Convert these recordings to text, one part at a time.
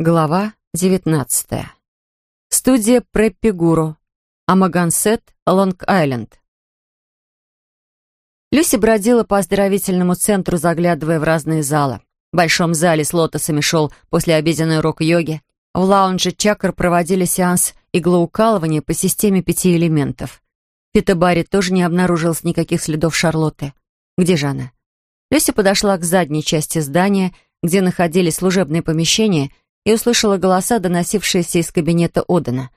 Глава 19. Студия Преппи Гуру. Амагансет, Лонг-Айленд. Люси бродила по оздоровительному центру, заглядывая в разные залы. В большом зале с лотосами шел послеобеденный урок йоги. В лаунже чакр проводили сеанс иглоукалывания по системе пяти элементов. В фитобаре тоже не обнаружилось никаких следов Шарлотты. Где же она? Люси подошла к задней части здания, где находились служебные помещения, и услышала голоса, доносившиеся из кабинета Одена.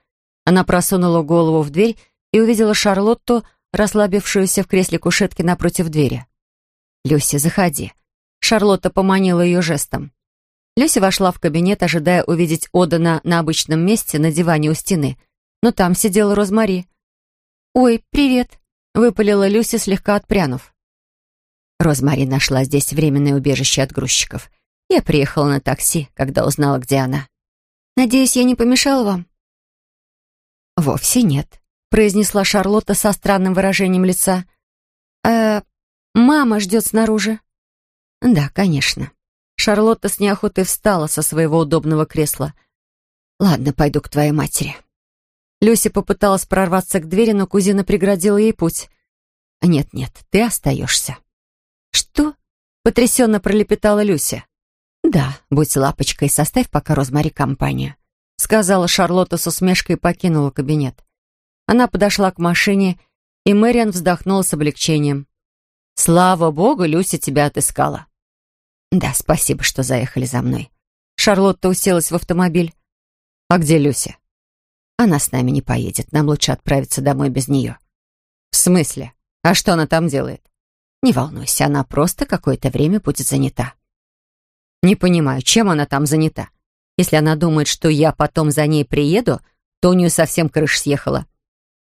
Она просунула голову в дверь и увидела Шарлотту, расслабившуюся в кресле кушетки напротив двери. «Люси, заходи». Шарлотта поманила ее жестом. Люси вошла в кабинет, ожидая увидеть Одена на обычном месте, на диване у стены. Но там сидела Розмари. «Ой, привет», — выпалила Люси, слегка отпрянув. Розмари нашла здесь временное убежище от грузчиков. Я приехала на такси, когда узнала, где она. «Надеюсь, я не помешала вам?» «Вовсе нет», — произнесла Шарлотта со странным выражением лица. «Э, мама ждет снаружи». «Да, конечно». Шарлотта с неохотой встала со своего удобного кресла. «Ладно, пойду к твоей матери». Люся попыталась прорваться к двери, но кузина преградила ей путь. «Нет-нет, ты остаешься». «Что?» — потрясенно пролепетала Люся. «Да, будь лапочкой, составь пока Розмари компанию», — сказала Шарлотта с усмешкой и покинула кабинет. Она подошла к машине, и Мэриан вздохнула с облегчением. «Слава богу, Люся тебя отыскала». «Да, спасибо, что заехали за мной». Шарлотта уселась в автомобиль. «А где Люся?» «Она с нами не поедет, нам лучше отправиться домой без нее». «В смысле? А что она там делает?» «Не волнуйся, она просто какое-то время будет занята». Не понимаю, чем она там занята. Если она думает, что я потом за ней приеду, то у нее совсем крыша съехала.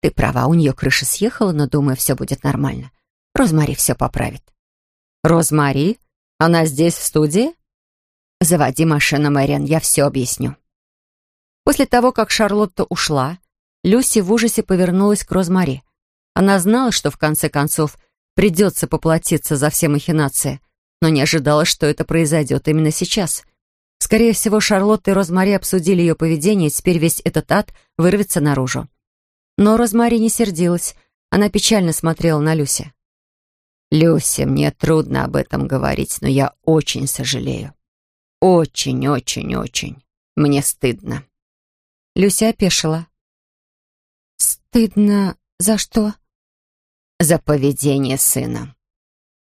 Ты права, у нее крыша съехала, но, думаю, все будет нормально. Розмари все поправит. Розмари? Она здесь, в студии? Заводи машину, Мэриан, я все объясню. После того, как Шарлотта ушла, Люси в ужасе повернулась к Розмари. Она знала, что в конце концов придется поплатиться за все махинации, но не ожидала, что это произойдет именно сейчас. Скорее всего, Шарлотта и Розмари обсудили ее поведение, и теперь весь этот ад вырвется наружу. Но Розмари не сердилась. Она печально смотрела на Люся. «Люся, мне трудно об этом говорить, но я очень сожалею. Очень-очень-очень. Мне стыдно». Люся опешила. «Стыдно за что?» «За поведение сына.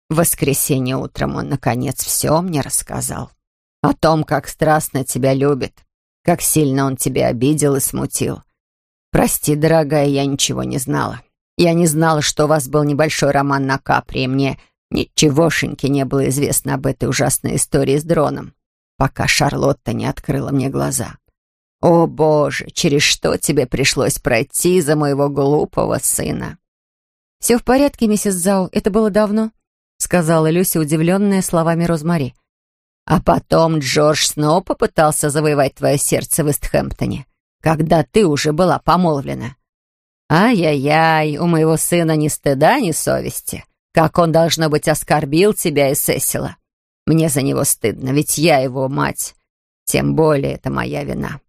В воскресенье утром он, наконец, все мне рассказал. О том, как страстно тебя любит, как сильно он тебя обидел и смутил. Прости, дорогая, я ничего не знала. Я не знала, что у вас был небольшой роман на Капри, и мне ничегошеньки не было известно об этой ужасной истории с дроном, пока Шарлотта не открыла мне глаза. О, Боже, через что тебе пришлось пройти за моего глупого сына? «Все в порядке, миссис Зау, это было давно?» — сказала Люся, удивленная словами Розмари. «А потом Джордж снова попытался завоевать твое сердце в Истхэмптоне, когда ты уже была помолвлена. Ай-яй-яй, у моего сына ни стыда, ни совести. Как он, должно быть, оскорбил тебя и Сесила. Мне за него стыдно, ведь я его мать. Тем более это моя вина».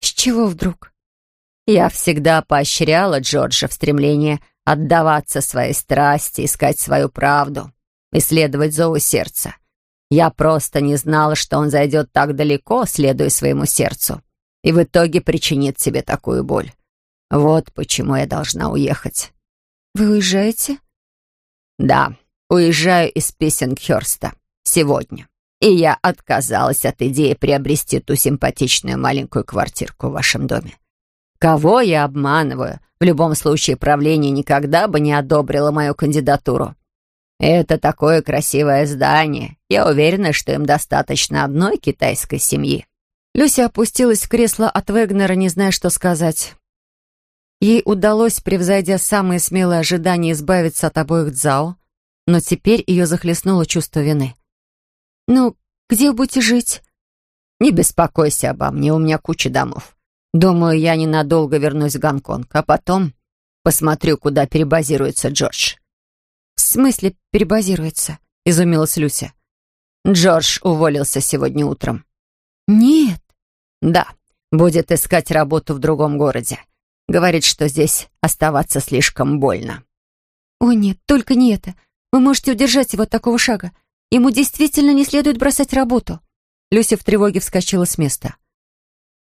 «С чего вдруг?» «Я всегда поощряла Джорджа в стремлении отдаваться своей страсти, искать свою правду, исследовать зову сердца. Я просто не знала, что он зайдет так далеко, следуя своему сердцу, и в итоге причинит себе такую боль. Вот почему я должна уехать. Вы уезжаете? Да, уезжаю из Писсингхёрста сегодня. И я отказалась от идеи приобрести ту симпатичную маленькую квартирку в вашем доме. Кого я обманываю? В любом случае, правление никогда бы не одобрило мою кандидатуру. Это такое красивое здание. Я уверена, что им достаточно одной китайской семьи. Люся опустилась в кресло от Вегнера, не зная, что сказать. Ей удалось, превзойдя самые смелые ожидания, избавиться от обоих Цзао, но теперь ее захлестнуло чувство вины. «Ну, где вы будете жить?» «Не беспокойся обо мне, у меня куча домов. Думаю, я ненадолго вернусь в Гонконг, а потом посмотрю, куда перебазируется Джордж». «В смысле перебазируется?» — изумилась Люся. «Джордж уволился сегодня утром». «Нет». Да, будет искать работу в другом городе. Говорит, что здесь оставаться слишком больно. О нет, только не это. Вы можете удержать его от такого шага. Ему действительно не следует бросать работу. Люся в тревоге вскочила с места.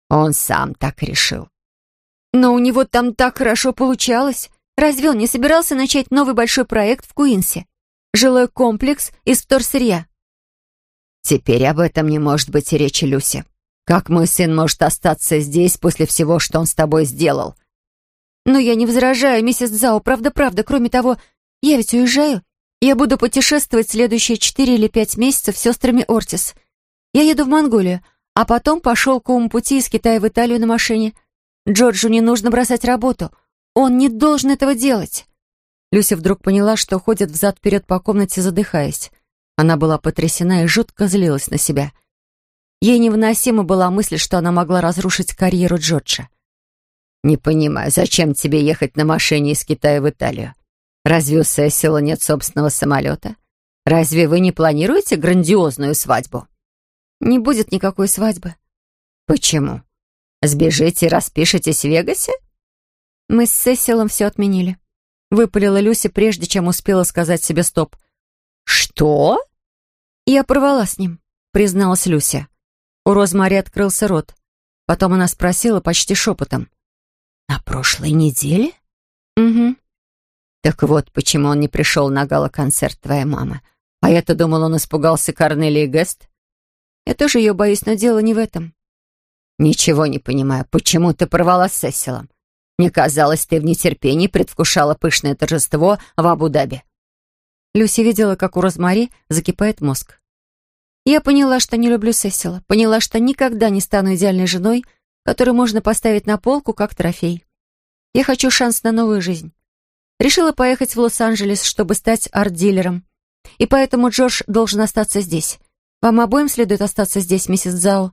Он сам так решил. Но у него там так хорошо получалось. Разве он не собирался начать новый большой проект в Куинсе? Жилой комплекс из вторсырья. Теперь об этом не может быть и речи, Люси. Как мой сын может остаться здесь после всего, что он с тобой сделал? Но я не возражаю, миссис Зао, правда-правда. Кроме того, я ведь уезжаю. Я буду путешествовать следующие четыре или пять месяцев с сестрами Ортис. Я еду в Монголию, а потом по шелковому пути из Китая в Италию на машине. Джорджу не нужно бросать работу. Он не должен этого делать. Люся вдруг поняла, что ходит взад-вперед по комнате, задыхаясь. Она была потрясена и жутко злилась на себя. Ей невыносима была мысль, что она могла разрушить карьеру Джорджа. «Не понимаю, зачем тебе ехать на машине из Китая в Италию? Разве у Сесила нет собственного самолета? Разве вы не планируете грандиозную свадьбу?» Не будет никакой свадьбы. Почему? Сбежите и распишитесь в Вегасе? Мы с Сесилом все отменили. Выпалила Люся, прежде чем успела сказать себе стоп. Что? Я порвала с ним, призналась Люся. У Розмари открылся рот. Потом она спросила почти шепотом. «На прошлой неделе?» «Угу». «Так вот, почему он не пришел на гала-концерт твоей мамы. А я-то думал, он испугался Корнелии Гест. Я тоже ее боюсь, но дело не в этом. Ничего не понимаю, почему ты порвала с Сесилом? Мне казалось, ты в нетерпении предвкушала пышное торжество в Абу-Даби. Люси видела, как у Розмари закипает мозг. Я поняла, что не люблю Сесила. Поняла, что никогда не стану идеальной женой, которую можно поставить на полку как трофей. Я хочу шанс на новую жизнь. Решила поехать в Лос-Анджелес, чтобы стать арт-дилером. И поэтому Джордж должен остаться здесь. Вам обоим следует остаться здесь, миссис Зао.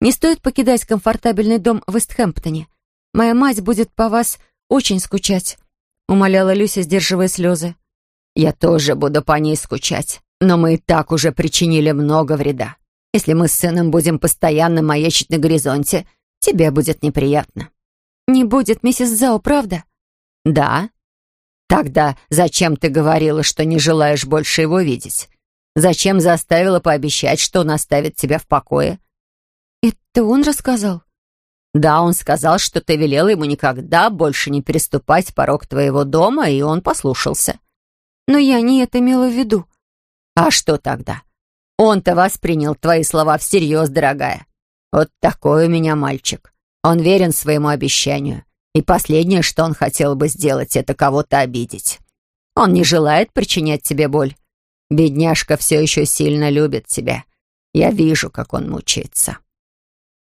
Не стоит покидать комфортабельный дом в Вестхэмптоне. Моя мать будет по вас очень скучать», — умоляла Люся, сдерживая слезы. «Я тоже буду по ней скучать, но мы и так уже причинили много вреда. Если мы с сыном будем постоянно маячить на горизонте, тебе будет неприятно». «Не будет, миссис Зао, правда?» «Да». «Тогда зачем ты говорила, что не желаешь больше его видеть? Зачем заставила пообещать, что он оставит тебя в покое?» «Это он рассказал?» «Да, он сказал, что ты велела ему никогда больше не переступать порог твоего дома, и он послушался». «Но я не это имела в виду». «А что тогда? Он-то воспринял твои слова всерьез, дорогая. Вот такой у меня мальчик. Он верен своему обещанию. И последнее, что он хотел бы сделать, это кого-то обидеть. Он не желает причинять тебе боль. Бедняжка все еще сильно любит тебя. Я вижу, как он мучается».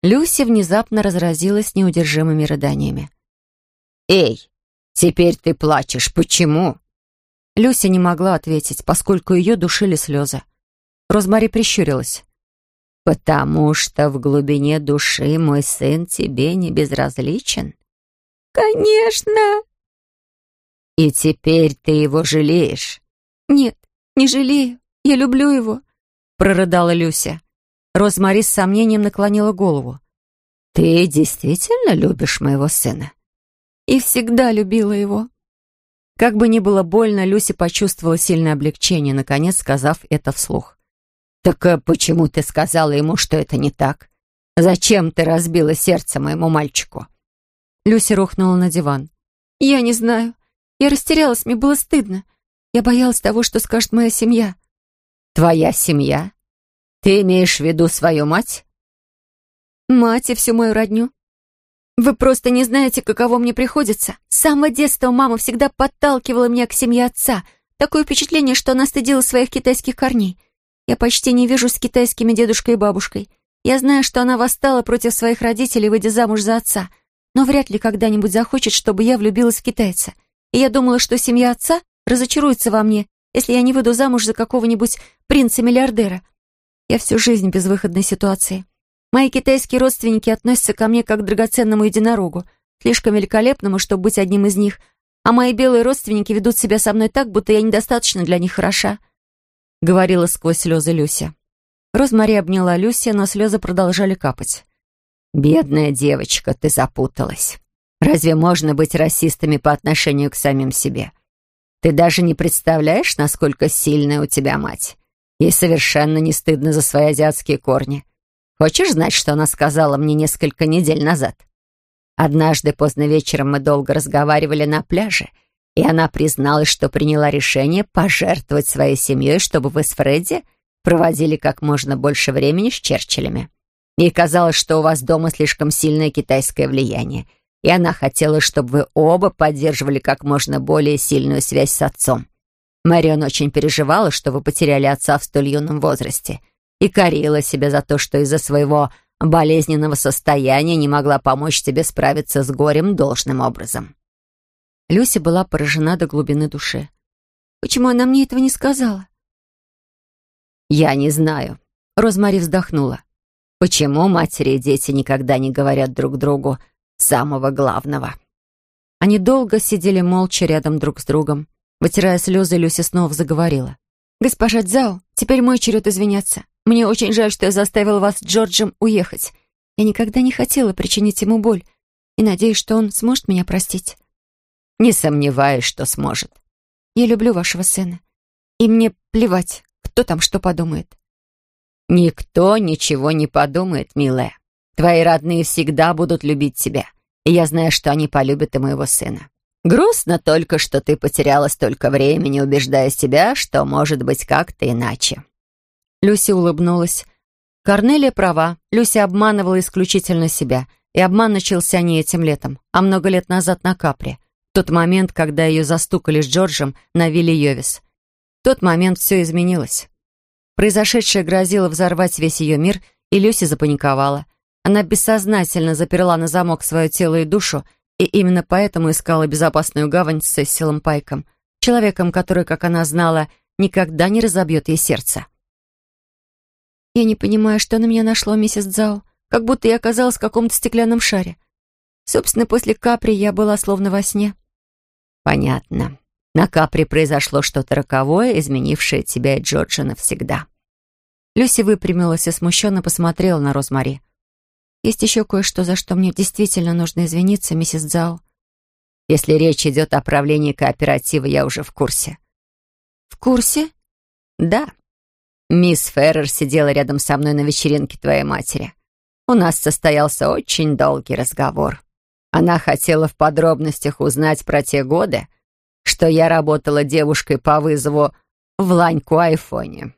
Люси внезапно разразилась неудержимыми рыданиями. «Эй, теперь ты плачешь. Почему?» Люся не могла ответить, поскольку ее душили слезы. Розмари прищурилась. «Потому что в глубине души мой сын тебе не безразличен?» «Конечно!» «И теперь ты его жалеешь?» «Нет, «Не жалею, я люблю его», — прорыдала Люся. Розмари с сомнением наклонила голову. «Ты действительно любишь моего сына?» «И всегда любила его». Как бы ни было больно, Люси почувствовала сильное облегчение, наконец сказав это вслух. «Так а почему ты сказала ему, что это не так? Зачем ты разбила сердце моему мальчику?» Люси рухнула на диван. «Я не знаю. Я растерялась, мне было стыдно. Я боялась того, что скажет моя семья». «Твоя семья? Ты имеешь в виду свою мать?» «Мать и всю мою родню. Вы просто не знаете, каково мне приходится. С самого детства мама всегда подталкивала меня к семье отца. Такое впечатление, что она стыдила своих китайских корней. Я почти не вижу с китайскими дедушкой и бабушкой. Я знаю, что она восстала против своих родителей, выйдя замуж за отца. Но вряд ли когда-нибудь захочет, чтобы я влюбилась в китайца. И я думала, что семья отца разочаруется во мне, если я не выйду замуж за какого-нибудь принца-миллиардера. Я всю жизнь в безвыходной ситуации. Мои китайские родственники относятся ко мне как к драгоценному единорогу, слишком великолепному, чтобы быть одним из них, а мои белые родственники ведут себя со мной так, будто я недостаточно для них хороша», — говорила сквозь слезы Люся. Розмари обняла Люси, но слезы продолжали капать. «Бедная девочка, ты запуталась. Разве можно быть расистами по отношению к самим себе? Ты даже не представляешь, насколько сильная у тебя мать. Ей совершенно не стыдно за свои азиатские корни. Хочешь знать, что она сказала мне несколько недель назад? Однажды поздно вечером мы долго разговаривали на пляже, и она призналась, что приняла решение пожертвовать своей семьей, чтобы вы с Фредди проводили как можно больше времени с Черчиллями. Ей казалось, что у вас дома слишком сильное китайское влияние, и она хотела, чтобы вы оба поддерживали как можно более сильную связь с отцом. Марион очень переживала, что вы потеряли отца в столь юном возрасте, и корила себя за то, что из-за своего болезненного состояния не могла помочь тебе справиться с горем должным образом. Люся была поражена до глубины души. «Почему она мне этого не сказала?» «Я не знаю», — Розмари вздохнула. «Почему матери и дети никогда не говорят друг другу самого главного?» Они долго сидели молча рядом друг с другом. Вытирая слезы, Люся снова заговорила. «Госпожа Дзао, теперь мой черед извиняться. Мне очень жаль, что я заставила вас с Джорджем уехать. Я никогда не хотела причинить ему боль и надеюсь, что он сможет меня простить». «Не сомневаюсь, что сможет». «Я люблю вашего сына, и мне плевать, кто там что подумает». «Никто ничего не подумает, милая. Твои родные всегда будут любить тебя, и я знаю, что они полюбят и моего сына. Грустно только, что ты потеряла столько времени, убеждая себя, что может быть как-то иначе». Люси улыбнулась. Корнелия права. Люси обманывала исключительно себя. И обман начался не этим летом, а много лет назад на Капре. В тот момент, когда ее застукали с Джорджем на вилле Йовис. В тот момент все изменилось. Произошедшее грозило взорвать весь ее мир, и Люси запаниковала. Она бессознательно заперла на замок свое тело и душу и именно поэтому искала безопасную гавань с Сесилом Пайком, человеком, который, как она знала, никогда не разобьет ей сердце. «Я не понимаю, что на меня нашло, миссис Дзао, как будто я оказалась в каком-то стеклянном шаре. Собственно, после Капри я была словно во сне». «Понятно. На Капри произошло что-то роковое, изменившее тебя и Джорджа навсегда». Люси выпрямилась и смущенно посмотрела на Розмари. Есть еще кое-что, за что мне действительно нужно извиниться, миссис Дзао. Если речь идет о правлении кооператива, я уже в курсе. В курсе? Да. Мисс Феррер сидела рядом со мной на вечеринке твоей матери. У нас состоялся очень долгий разговор. Она хотела в подробностях узнать про те годы, что я работала девушкой по вызову в Ланьку Айфоне.